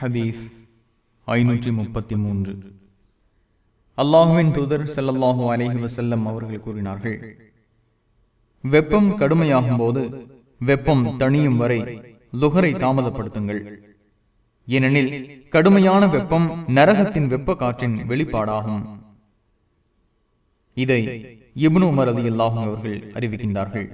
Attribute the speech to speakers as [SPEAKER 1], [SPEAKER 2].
[SPEAKER 1] ஹதீஸ் ஐநூற்றி முப்பத்தி மூன்று. அல்லாஹுவின் தூதர் செல்லல்லாஹு அலேஹி வசல்லம் அவர்கள் கூறினார்கள் வெப்பம் கடுமையாகும் போது வெப்பம் தணியும் வரை லுகரை தாமதப்படுத்துங்கள். ஏனெனில் கடுமையான வெப்பம் நரகத்தின் வெப்ப காற்றின் வெளிப்பாடாகும். இதை இப்னு உமர் ரலியல்லாஹு அவர்கள் அறிவிக்கின்றார்கள்.